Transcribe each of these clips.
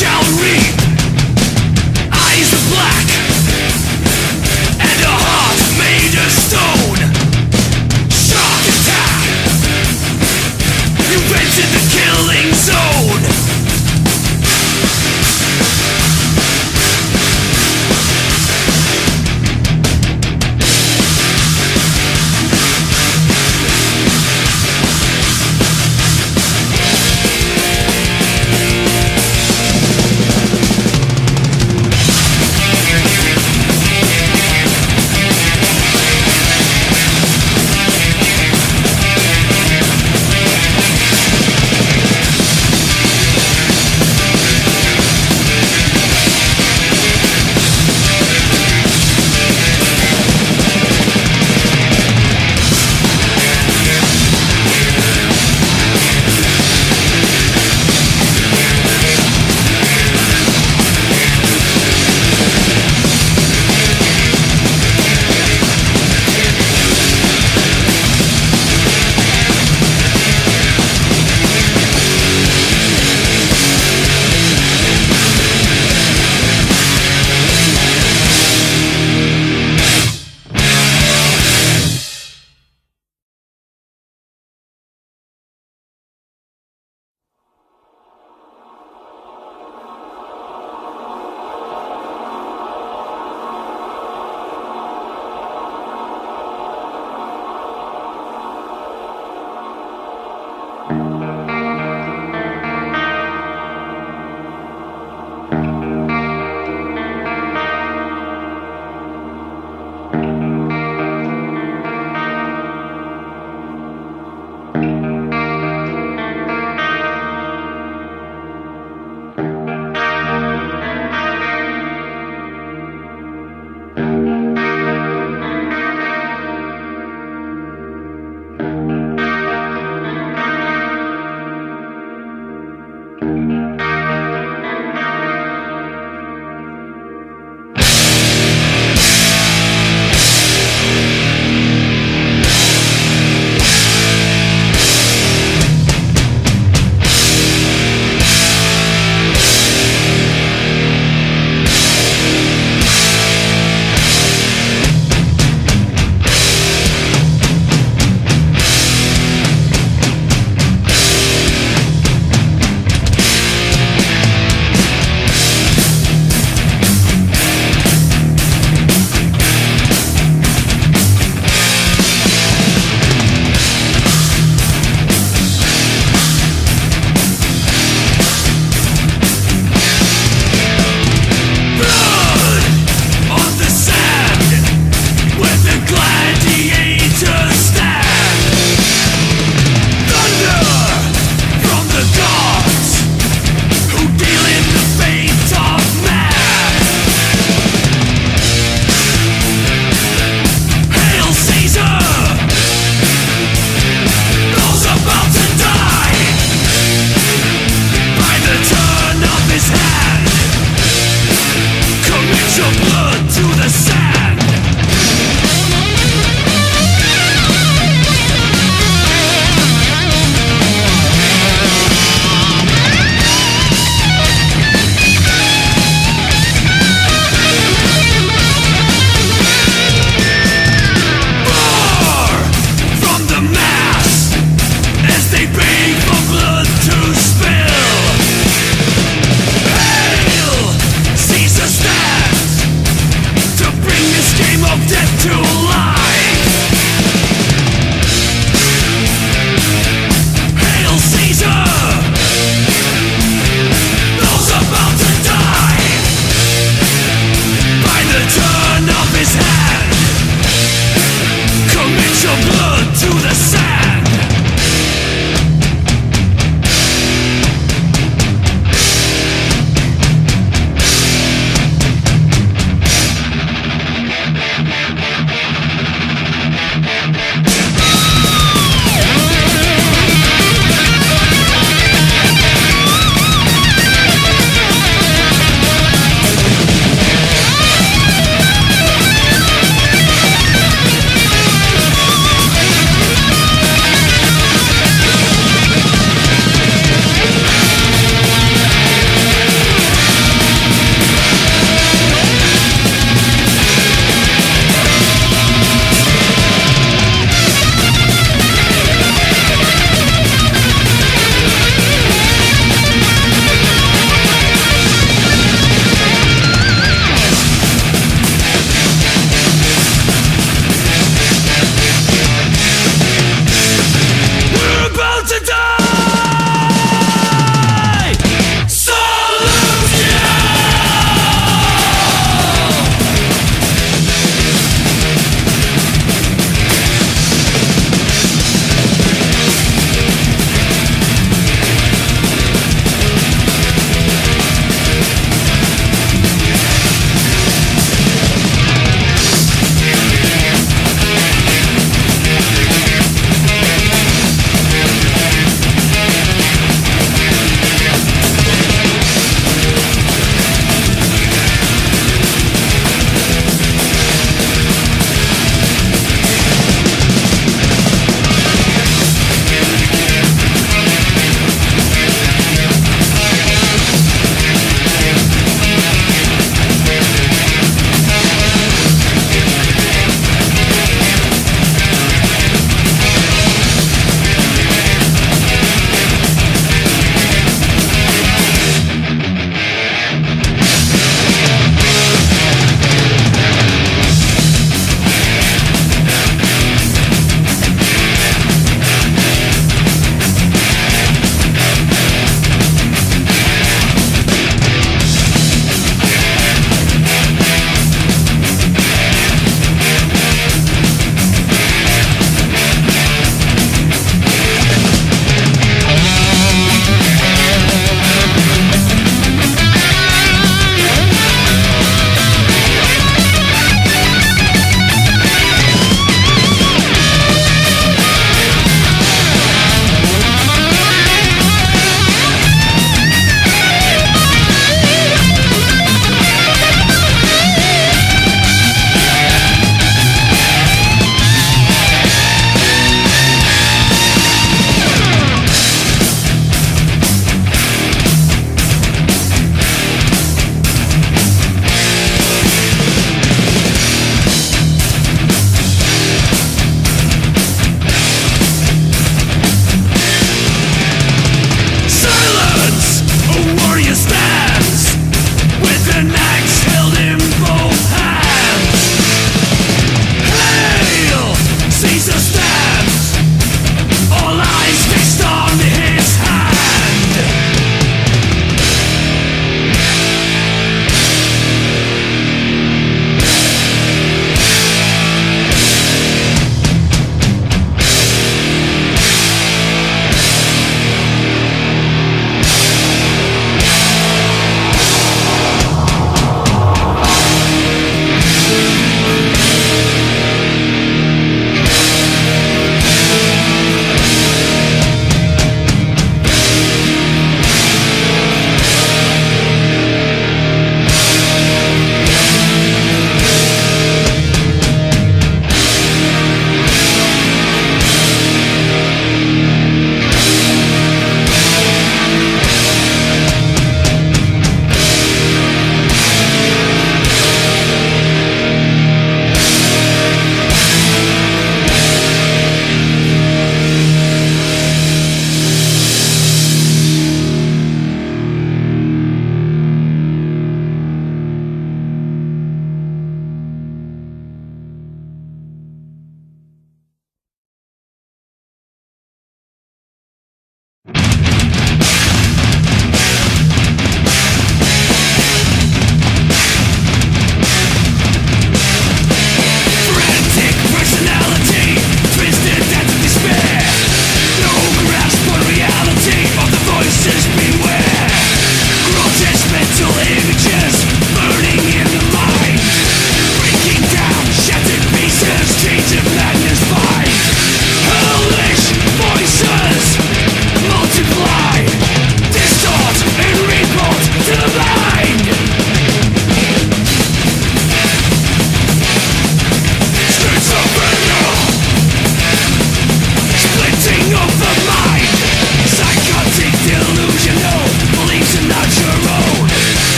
shall reap.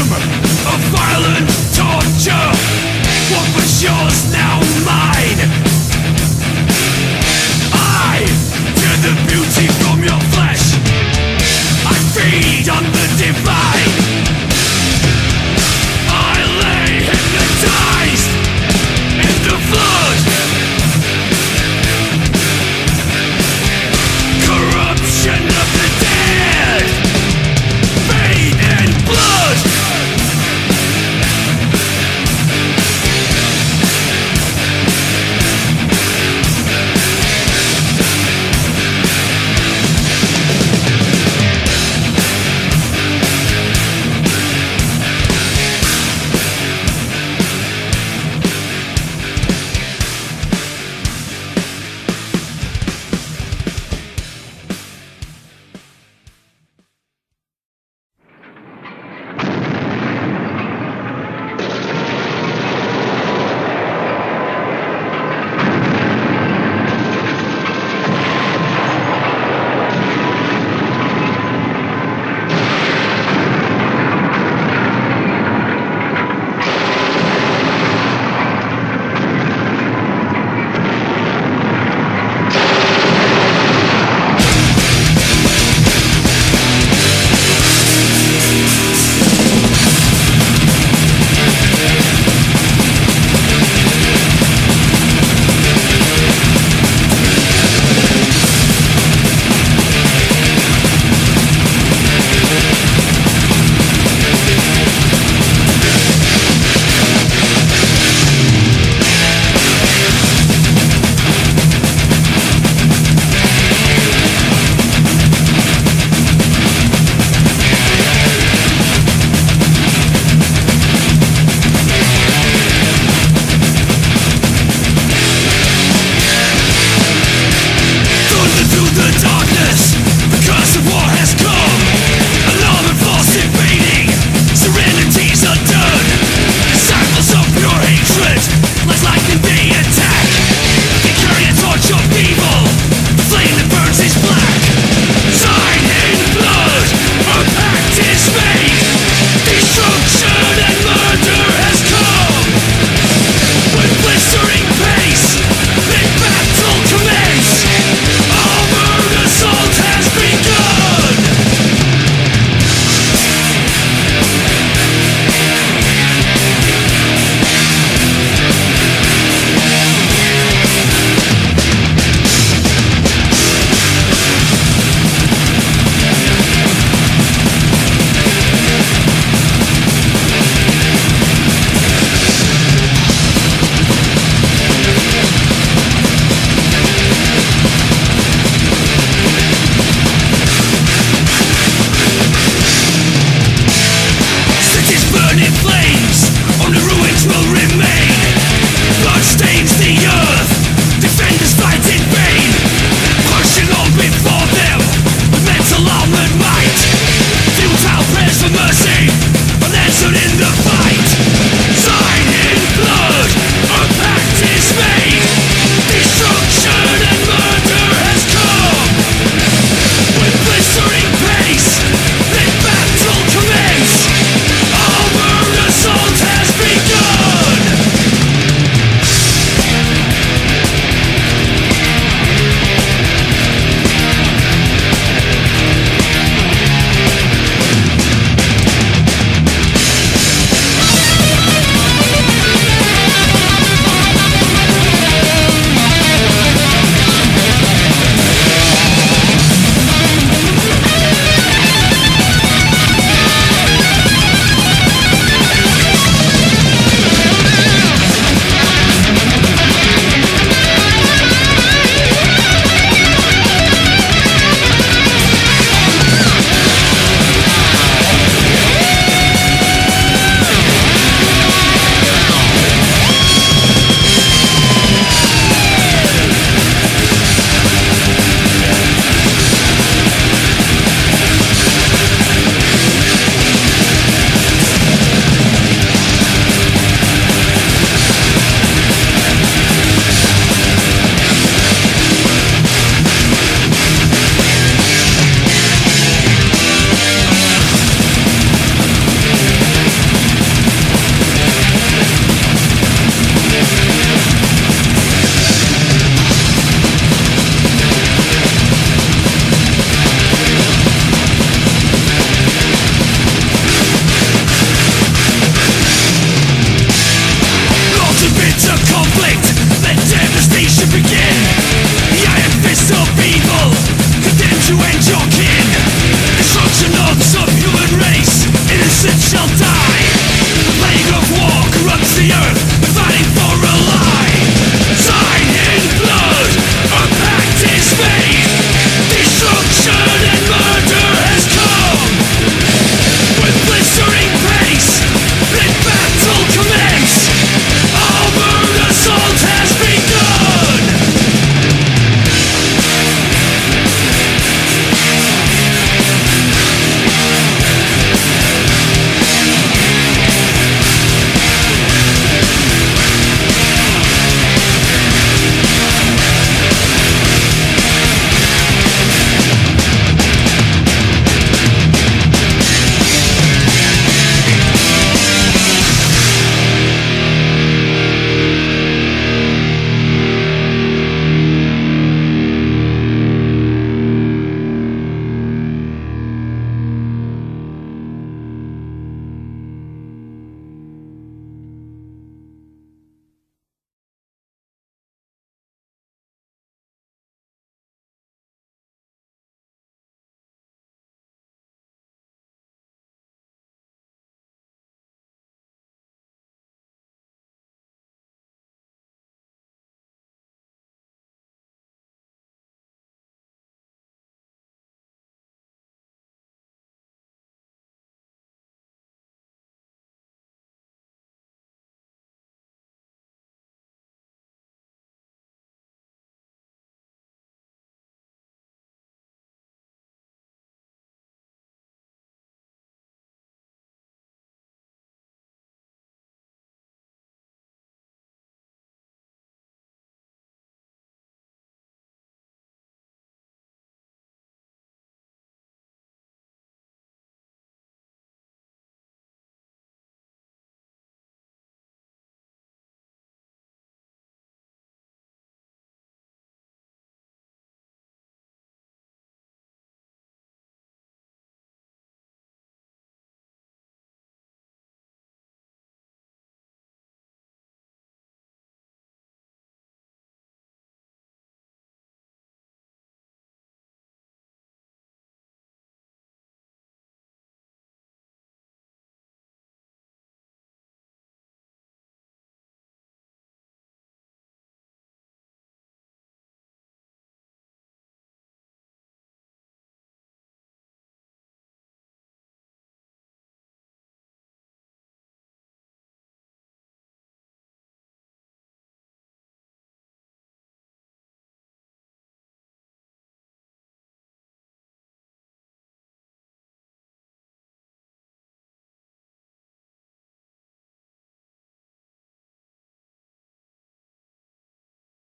of violent torture. What was yours now mine? I to the beautiful.